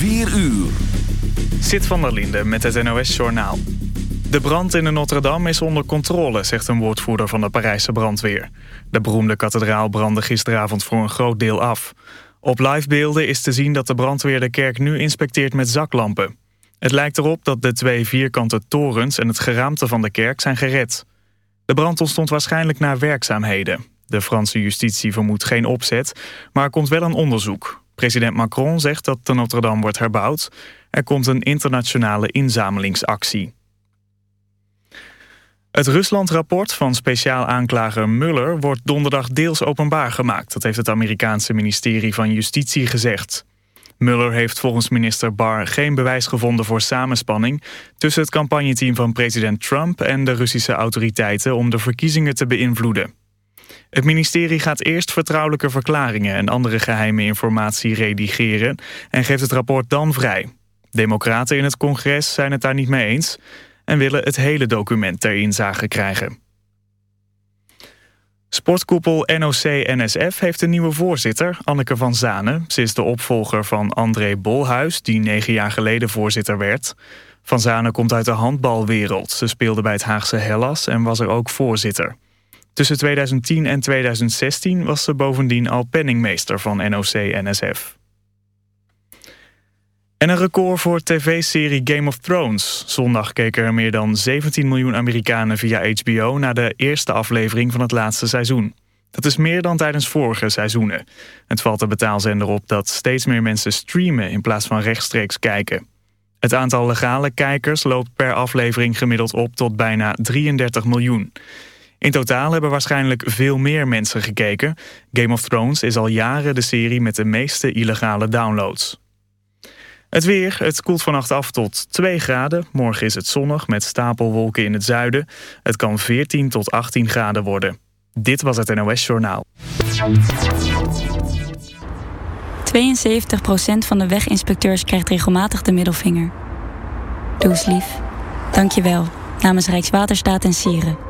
4 uur. Zit van der Linde met het NOS-journaal. De brand in de Notre-Dame is onder controle, zegt een woordvoerder van de Parijse brandweer. De beroemde kathedraal brandde gisteravond voor een groot deel af. Op livebeelden is te zien dat de brandweer de kerk nu inspecteert met zaklampen. Het lijkt erop dat de twee vierkante torens en het geraamte van de kerk zijn gered. De brand ontstond waarschijnlijk na werkzaamheden. De Franse justitie vermoedt geen opzet, maar er komt wel een onderzoek. President Macron zegt dat de Notre-Dame wordt herbouwd. Er komt een internationale inzamelingsactie. Het Rusland-rapport van speciaal aanklager Mueller wordt donderdag deels openbaar gemaakt. Dat heeft het Amerikaanse ministerie van Justitie gezegd. Mueller heeft volgens minister Barr geen bewijs gevonden voor samenspanning... tussen het campagneteam van president Trump en de Russische autoriteiten... om de verkiezingen te beïnvloeden. Het ministerie gaat eerst vertrouwelijke verklaringen... en andere geheime informatie redigeren en geeft het rapport dan vrij. Democraten in het congres zijn het daar niet mee eens... en willen het hele document ter inzage krijgen. Sportkoepel NOC-NSF heeft een nieuwe voorzitter, Anneke van Zanen. Ze is de opvolger van André Bolhuis, die negen jaar geleden voorzitter werd. Van Zanen komt uit de handbalwereld. Ze speelde bij het Haagse Hellas en was er ook voorzitter. Tussen 2010 en 2016 was ze bovendien al penningmeester van NOC-NSF. En een record voor tv-serie Game of Thrones. Zondag keken er meer dan 17 miljoen Amerikanen via HBO... naar de eerste aflevering van het laatste seizoen. Dat is meer dan tijdens vorige seizoenen. Het valt de betaalzender op dat steeds meer mensen streamen... in plaats van rechtstreeks kijken. Het aantal legale kijkers loopt per aflevering gemiddeld op tot bijna 33 miljoen. In totaal hebben waarschijnlijk veel meer mensen gekeken. Game of Thrones is al jaren de serie met de meeste illegale downloads. Het weer, het koelt vannacht af tot 2 graden. Morgen is het zonnig met stapelwolken in het zuiden. Het kan 14 tot 18 graden worden. Dit was het NOS Journaal. 72% van de weginspecteurs krijgt regelmatig de middelvinger. Doe eens lief. Dank je wel. Namens Rijkswaterstaat en Sieren.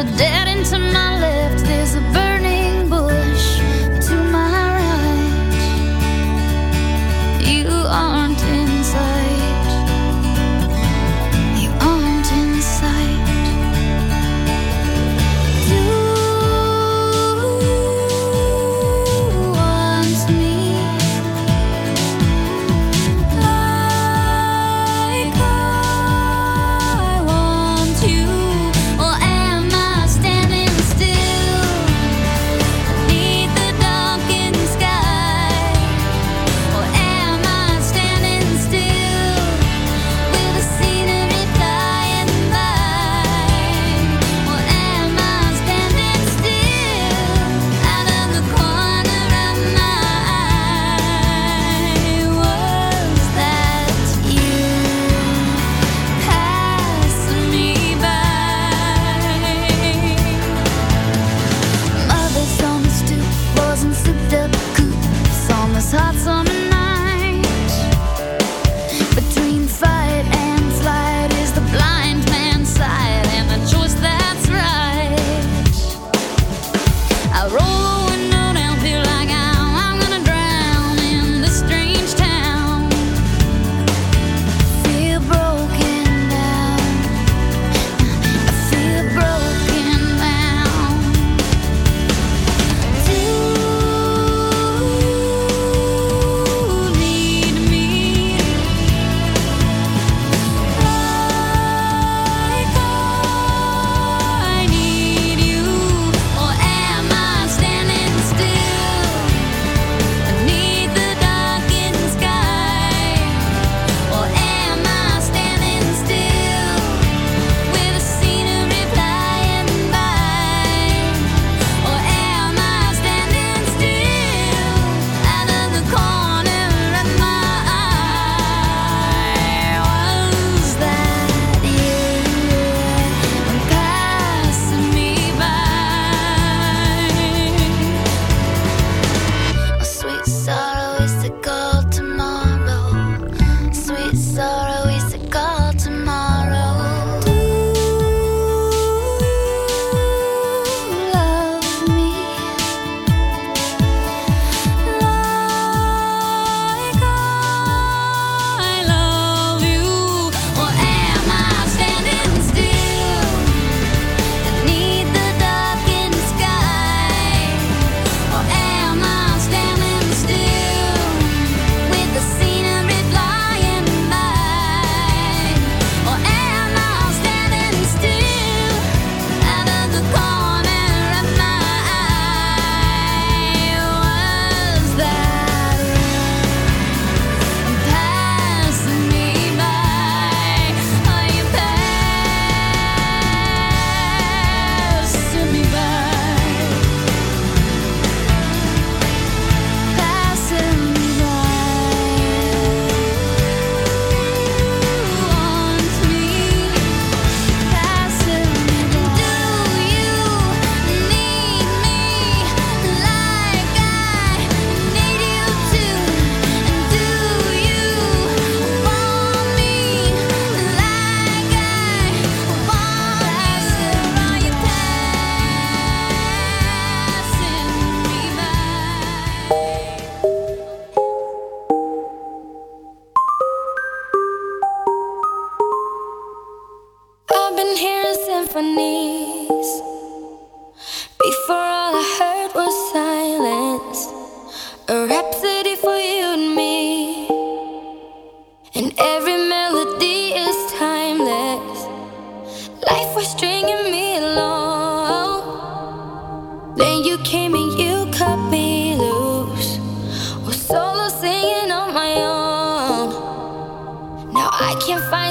A dead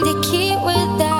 sucker for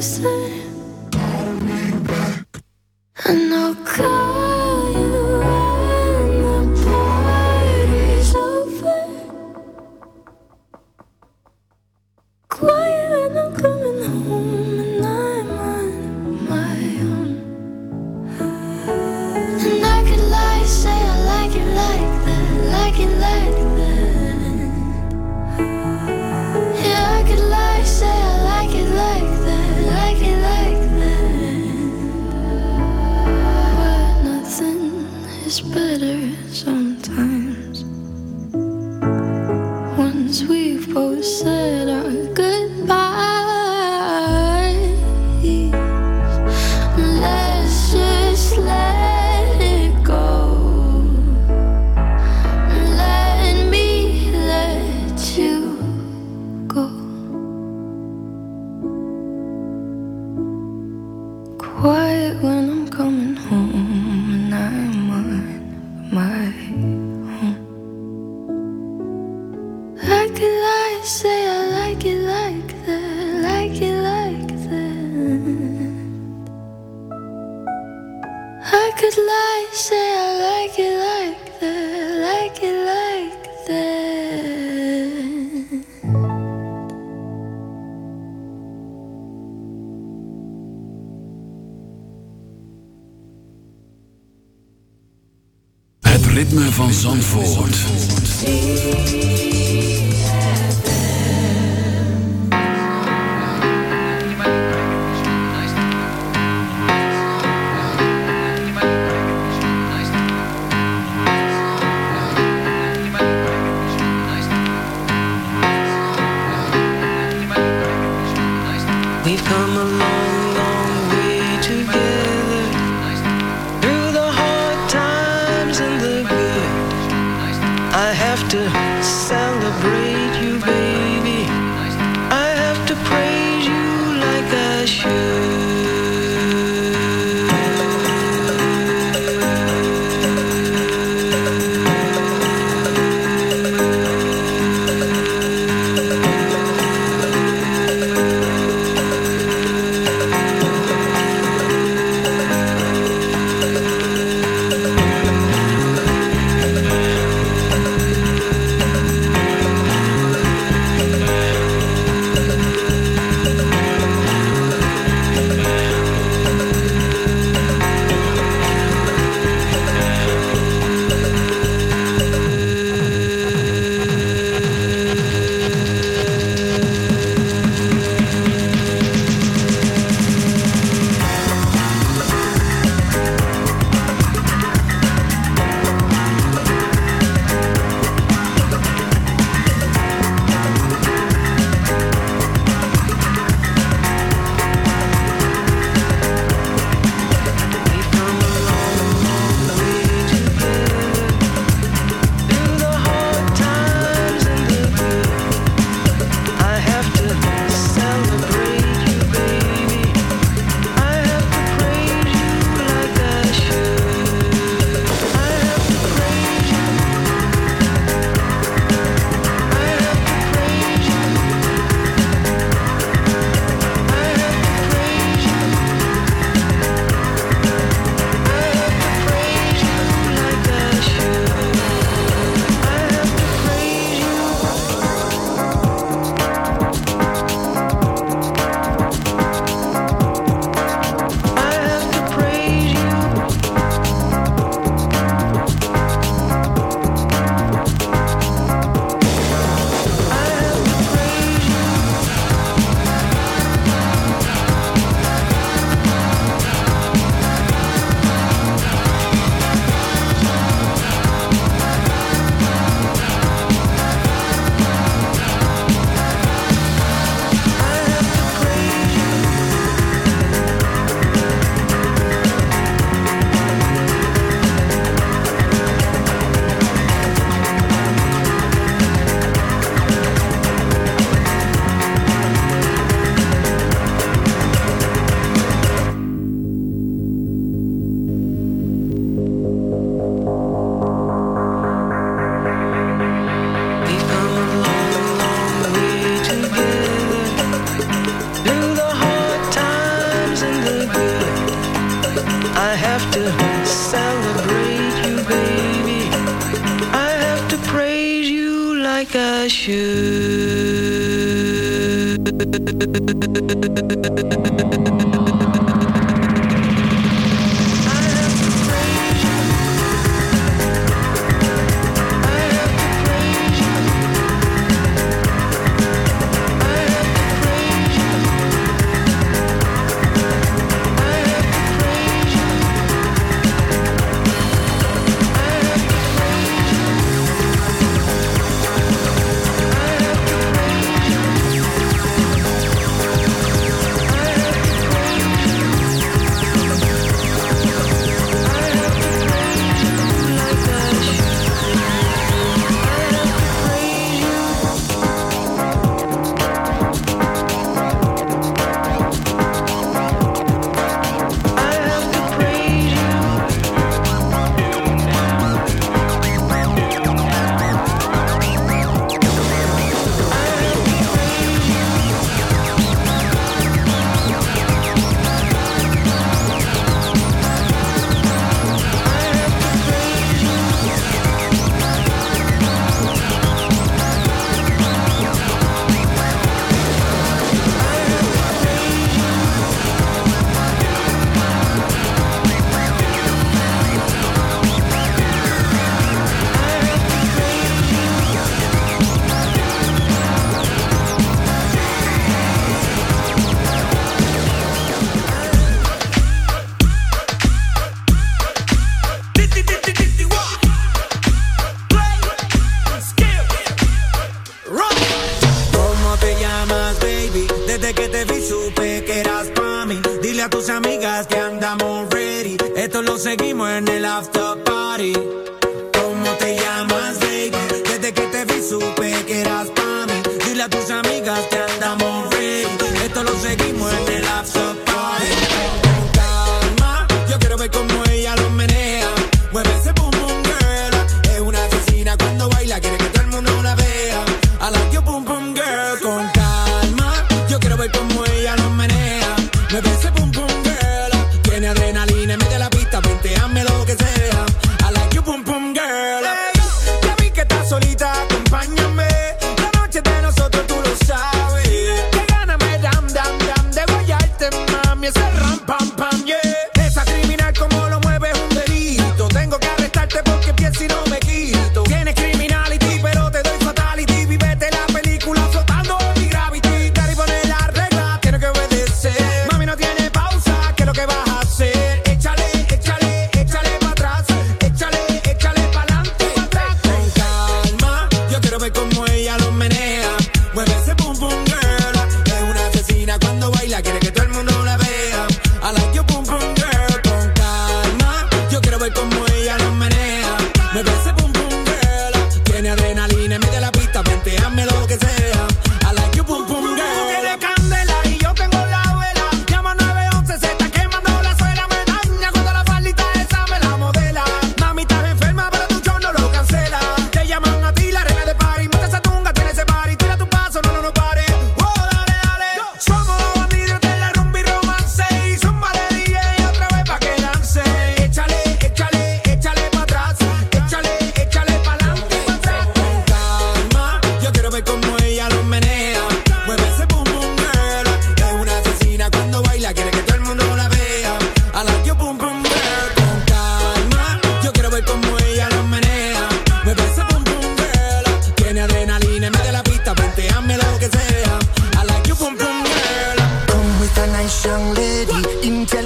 me closer. And I'll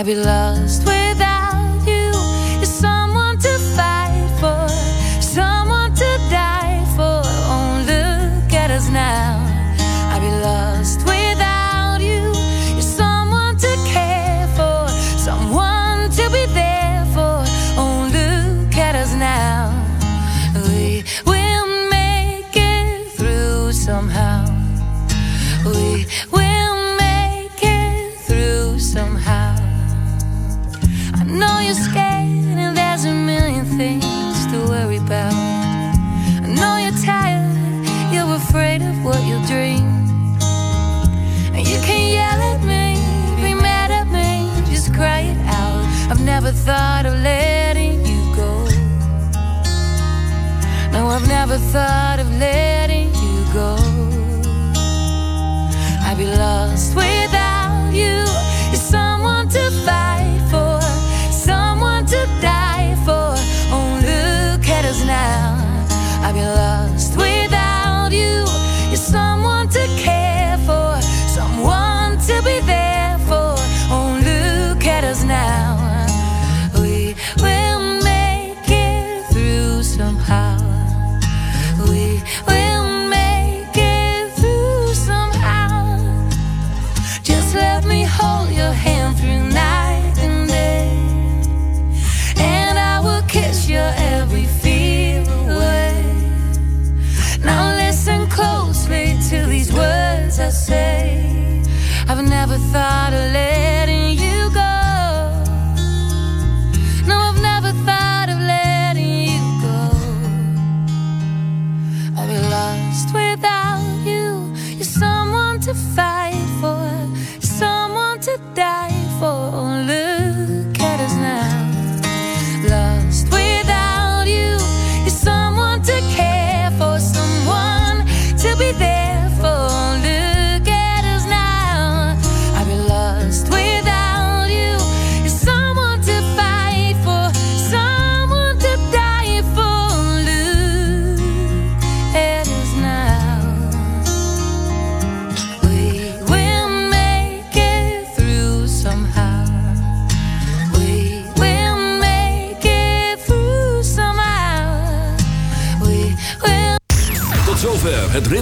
I be loved.